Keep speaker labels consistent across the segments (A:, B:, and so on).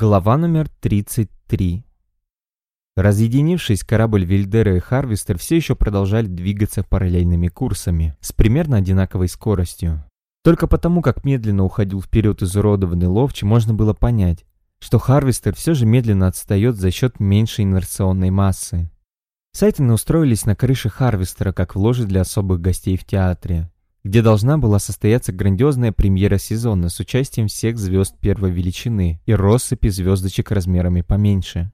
A: Глава номер 33. Разъединившись, корабль Вильдера и Харвестер все еще продолжали двигаться параллельными курсами с примерно одинаковой скоростью. Только потому, как медленно уходил вперед изуродованный ловчий, можно было понять, что Харвестер все же медленно отстает за счет меньшей инерционной массы. Сайтоны устроились на крыше Харвестера, как в ложе для особых гостей в театре где должна была состояться грандиозная премьера сезона с участием всех звезд первой величины и россыпи звездочек размерами поменьше.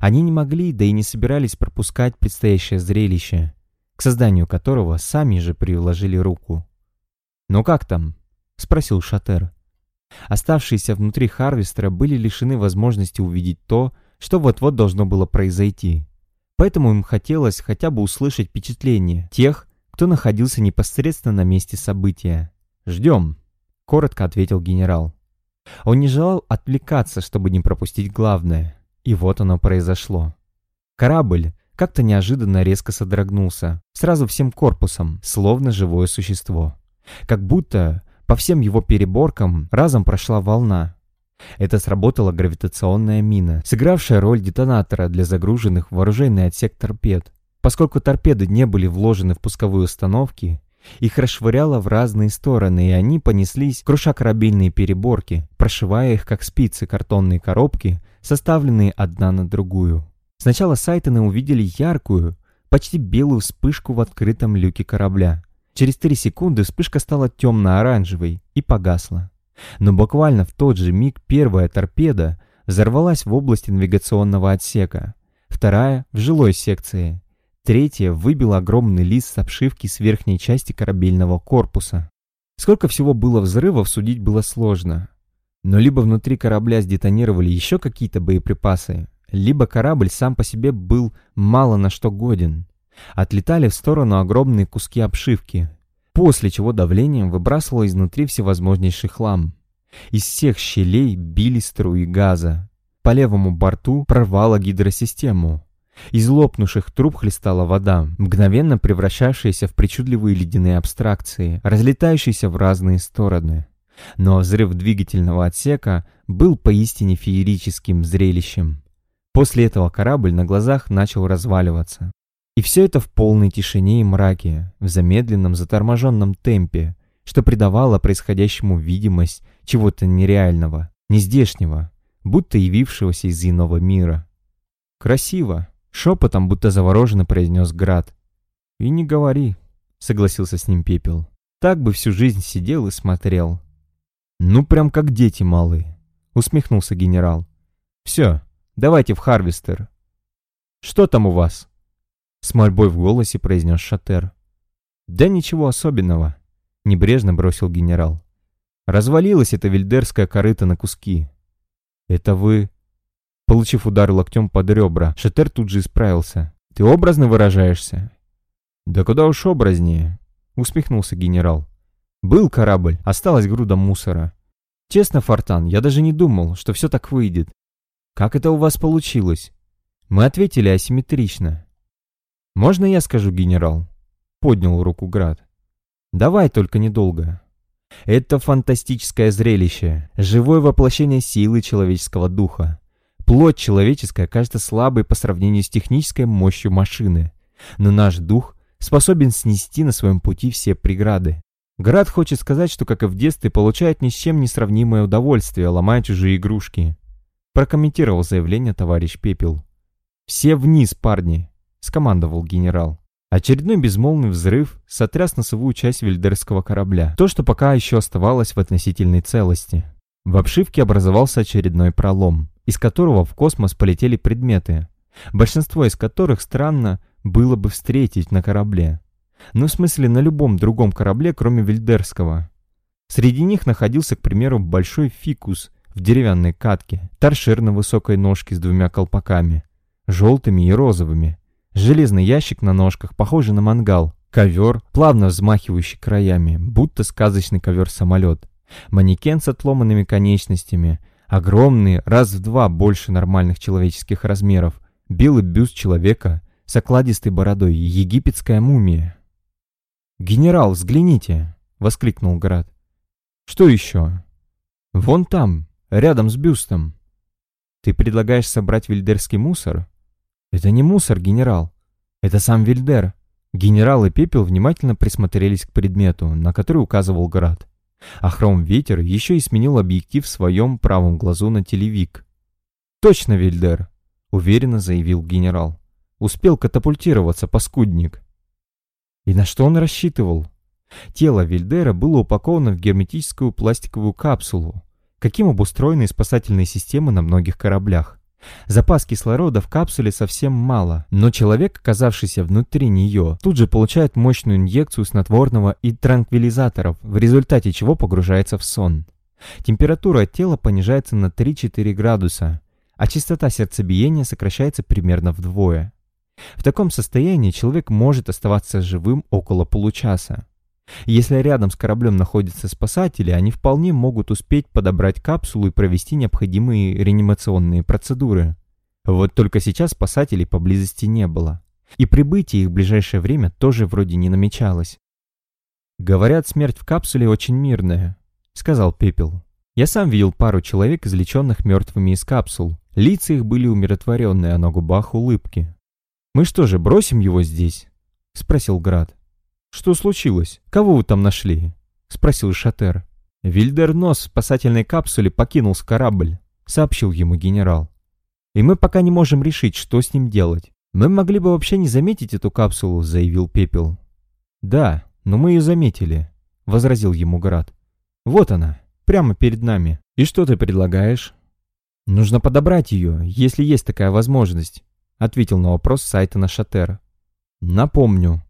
A: Они не могли, да и не собирались пропускать предстоящее зрелище, к созданию которого сами же приложили руку. «Ну как там?» — спросил Шатер. Оставшиеся внутри Харвестера были лишены возможности увидеть то, что вот-вот должно было произойти. Поэтому им хотелось хотя бы услышать впечатление тех, кто находился непосредственно на месте события. «Ждем», — коротко ответил генерал. Он не желал отвлекаться, чтобы не пропустить главное. И вот оно произошло. Корабль как-то неожиданно резко содрогнулся, сразу всем корпусом, словно живое существо. Как будто по всем его переборкам разом прошла волна. Это сработала гравитационная мина, сыгравшая роль детонатора для загруженных в вооруженный отсек торпед. Поскольку торпеды не были вложены в пусковые установки, их расшвыряло в разные стороны, и они понеслись, круша корабельные переборки, прошивая их как спицы картонные коробки, составленные одна на другую. Сначала Сайтоны увидели яркую, почти белую вспышку в открытом люке корабля. Через три секунды вспышка стала темно-оранжевой и погасла. Но буквально в тот же миг первая торпеда взорвалась в области навигационного отсека, вторая — в жилой секции, Третья выбила огромный лист с обшивки с верхней части корабельного корпуса. Сколько всего было взрывов, судить было сложно. Но либо внутри корабля сдетонировали еще какие-то боеприпасы, либо корабль сам по себе был мало на что годен. Отлетали в сторону огромные куски обшивки, после чего давлением выбрасывало изнутри всевозможнейший хлам. Из всех щелей били струи газа. По левому борту прорвало гидросистему. Из лопнувших труб хлестала вода, мгновенно превращавшаяся в причудливые ледяные абстракции, разлетающиеся в разные стороны. Но взрыв двигательного отсека был поистине феерическим зрелищем. После этого корабль на глазах начал разваливаться. И все это в полной тишине и мраке, в замедленном заторможенном темпе, что придавало происходящему видимость чего-то нереального, нездешнего, будто явившегося из иного мира. Красиво, Шепотом, будто завороженно произнес Град. «И не говори», — согласился с ним Пепел. «Так бы всю жизнь сидел и смотрел». «Ну, прям как дети малые», — усмехнулся генерал. «Все, давайте в Харвестер». «Что там у вас?» С мольбой в голосе произнес Шатер. «Да ничего особенного», — небрежно бросил генерал. «Развалилась эта вильдерская корыта на куски». «Это вы Получив удар локтем под ребра, Шатер тут же исправился. «Ты образно выражаешься?» «Да куда уж образнее», — усмехнулся генерал. «Был корабль, осталась груда мусора. Честно, Фортан, я даже не думал, что все так выйдет. Как это у вас получилось?» Мы ответили асимметрично. «Можно я скажу, генерал?» — поднял руку Град. «Давай, только недолго». Это фантастическое зрелище, живое воплощение силы человеческого духа. Плоть человеческая кажется слабой по сравнению с технической мощью машины, но наш дух способен снести на своем пути все преграды. Град хочет сказать, что, как и в детстве, получает ни с чем не сравнимое удовольствие, ломая чужие игрушки. Прокомментировал заявление товарищ Пепел. «Все вниз, парни!» — скомандовал генерал. Очередной безмолвный взрыв сотряс носовую часть вильдерского корабля. То, что пока еще оставалось в относительной целости. В обшивке образовался очередной пролом из которого в космос полетели предметы, большинство из которых странно было бы встретить на корабле. Ну, в смысле, на любом другом корабле, кроме Вильдерского. Среди них находился, к примеру, большой фикус в деревянной катке, торшер на высокой ножке с двумя колпаками, желтыми и розовыми, железный ящик на ножках, похожий на мангал, ковер, плавно взмахивающий краями, будто сказочный ковер-самолет, манекен с отломанными конечностями, Огромный, раз в два больше нормальных человеческих размеров, белый бюст человека с окладистой бородой египетская мумия. «Генерал, взгляните!» — воскликнул Град. «Что еще?» «Вон там, рядом с бюстом». Ты предлагаешь собрать вильдерский мусор? Это не мусор, генерал. Это сам Вильдер. Генерал и Пепел внимательно присмотрелись к предмету, на который указывал Град. А хром-ветер еще и сменил объектив в своем правом глазу на телевик. «Точно, Вильдер!» — уверенно заявил генерал. «Успел катапультироваться, паскудник!» И на что он рассчитывал? Тело Вильдера было упаковано в герметическую пластиковую капсулу, каким обустроены спасательные системы на многих кораблях. Запас кислорода в капсуле совсем мало, но человек, оказавшийся внутри нее, тут же получает мощную инъекцию снотворного и транквилизаторов, в результате чего погружается в сон. Температура тела понижается на 3-4 градуса, а частота сердцебиения сокращается примерно вдвое. В таком состоянии человек может оставаться живым около получаса. Если рядом с кораблем находятся спасатели, они вполне могут успеть подобрать капсулу и провести необходимые реанимационные процедуры. Вот только сейчас спасателей поблизости не было. И прибытие их в ближайшее время тоже вроде не намечалось. «Говорят, смерть в капсуле очень мирная», — сказал Пепел. «Я сам видел пару человек, извлеченных мертвыми из капсул. Лица их были умиротворенные, а на губах улыбки. «Мы что же, бросим его здесь?» — спросил Град. «Что случилось? Кого вы там нашли?» — спросил Шатер. «Вильдернос в спасательной капсуле покинул корабль», — сообщил ему генерал. «И мы пока не можем решить, что с ним делать. Мы могли бы вообще не заметить эту капсулу», — заявил Пепел. «Да, но мы ее заметили», — возразил ему Град. «Вот она, прямо перед нами. И что ты предлагаешь?» «Нужно подобрать ее, если есть такая возможность», — ответил на вопрос Сайтона Шатера. «Напомню,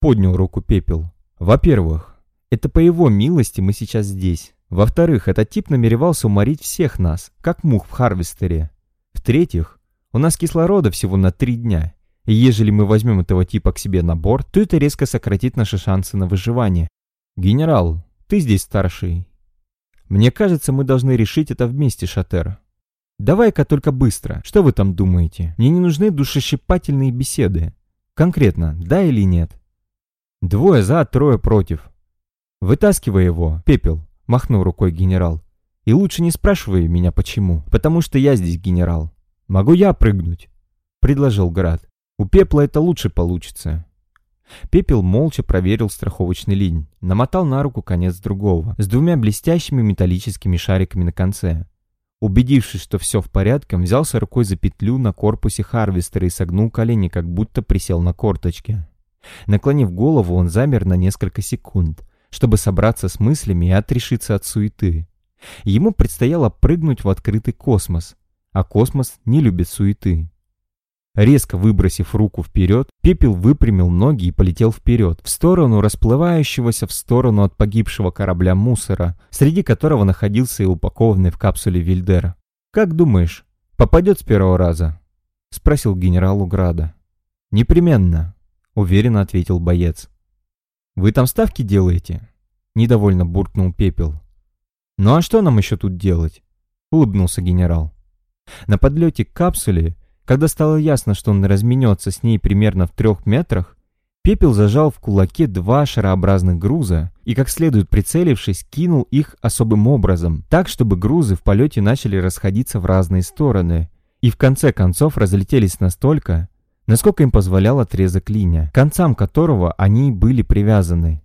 A: Поднял руку пепел. Во-первых, это по его милости мы сейчас здесь. Во-вторых, этот тип намеревался уморить всех нас, как мух в Харвестере. В-третьих, у нас кислорода всего на три дня. И ежели мы возьмем этого типа к себе на борт, то это резко сократит наши шансы на выживание. Генерал, ты здесь старший. Мне кажется, мы должны решить это вместе, Шатер. Давай-ка только быстро. Что вы там думаете? Мне не нужны душещипательные беседы. Конкретно, да или нет? Двое за, трое против. Вытаскивай его, пепел, махнул рукой генерал. И лучше не спрашивай меня почему, потому что я здесь генерал. Могу я прыгнуть? Предложил Град. У пепла это лучше получится. Пепел молча проверил страховочный линь, намотал на руку конец другого, с двумя блестящими металлическими шариками на конце. Убедившись, что все в порядке, взялся рукой за петлю на корпусе Харвестера и согнул колени, как будто присел на корточки. Наклонив голову, он замер на несколько секунд, чтобы собраться с мыслями и отрешиться от суеты. Ему предстояло прыгнуть в открытый космос, а космос не любит суеты. Резко выбросив руку вперед, пепел выпрямил ноги и полетел вперед, в сторону расплывающегося в сторону от погибшего корабля мусора, среди которого находился и упакованный в капсуле Вильдера. «Как думаешь, попадет с первого раза?» — спросил генерал Уграда. «Непременно», уверенно ответил боец. «Вы там ставки делаете?» Недовольно буркнул Пепел. «Ну а что нам еще тут делать?» Улыбнулся генерал. На подлете к капсуле, когда стало ясно, что он разменется с ней примерно в трех метрах, Пепел зажал в кулаке два шарообразных груза и, как следует прицелившись, кинул их особым образом, так, чтобы грузы в полете начали расходиться в разные стороны и в конце концов разлетелись настолько, насколько им позволял отрезок линия, к концам которого они были привязаны.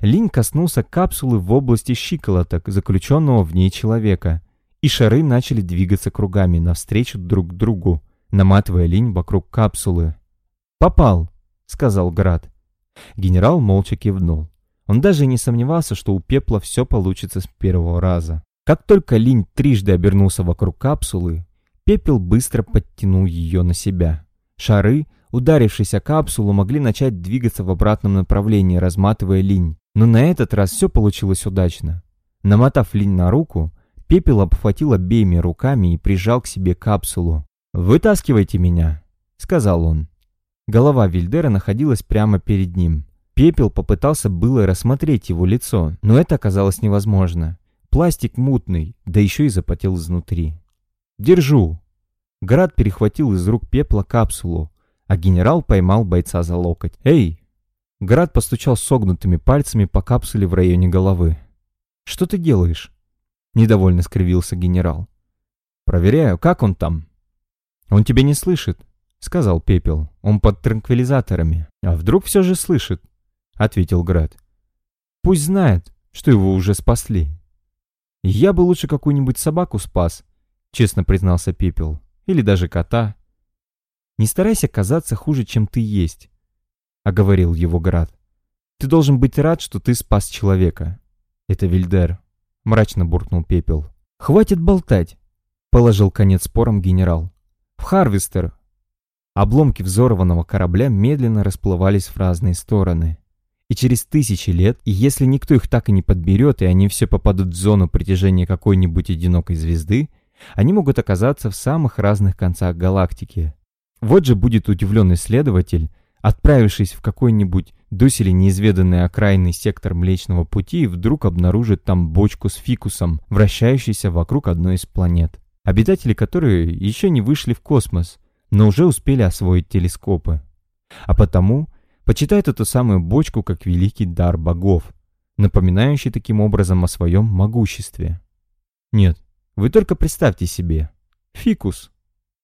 A: Линь коснулся капсулы в области щиколоток, заключенного в ней человека, и шары начали двигаться кругами навстречу друг другу, наматывая линь вокруг капсулы. «Попал!» — сказал Град. Генерал молча кивнул. Он даже не сомневался, что у пепла все получится с первого раза. Как только линь трижды обернулся вокруг капсулы, пепел быстро подтянул ее на себя. Шары, ударившись о капсулу, могли начать двигаться в обратном направлении, разматывая линь. Но на этот раз все получилось удачно. Намотав линь на руку, Пепел обхватил обеими руками и прижал к себе капсулу. «Вытаскивайте меня», — сказал он. Голова Вильдера находилась прямо перед ним. Пепел попытался было рассмотреть его лицо, но это оказалось невозможно. Пластик мутный, да еще и запотел изнутри. «Держу», Град перехватил из рук пепла капсулу, а генерал поймал бойца за локоть. «Эй!» Град постучал согнутыми пальцами по капсуле в районе головы. «Что ты делаешь?» Недовольно скривился генерал. Проверяю, как он там?» «Он тебя не слышит», — сказал Пепел. «Он под транквилизаторами». «А вдруг все же слышит?» — ответил Град. «Пусть знает, что его уже спасли». «Я бы лучше какую-нибудь собаку спас», — честно признался Пепел. «Или даже кота». «Не старайся казаться хуже, чем ты есть», — оговорил его Град. «Ты должен быть рад, что ты спас человека». «Это Вильдер», — мрачно буркнул Пепел. «Хватит болтать», — положил конец спорам генерал. «В Харвестер». Обломки взорванного корабля медленно расплывались в разные стороны. И через тысячи лет, и если никто их так и не подберет, и они все попадут в зону притяжения какой-нибудь одинокой звезды, они могут оказаться в самых разных концах галактики. Вот же будет удивленный следователь, отправившись в какой-нибудь доселе неизведанный окраинный сектор Млечного Пути и вдруг обнаружит там бочку с фикусом, вращающейся вокруг одной из планет, обитатели которой еще не вышли в космос, но уже успели освоить телескопы. А потому почитает эту самую бочку как великий дар богов, напоминающий таким образом о своем могуществе. Нет, вы только представьте себе. Фикус.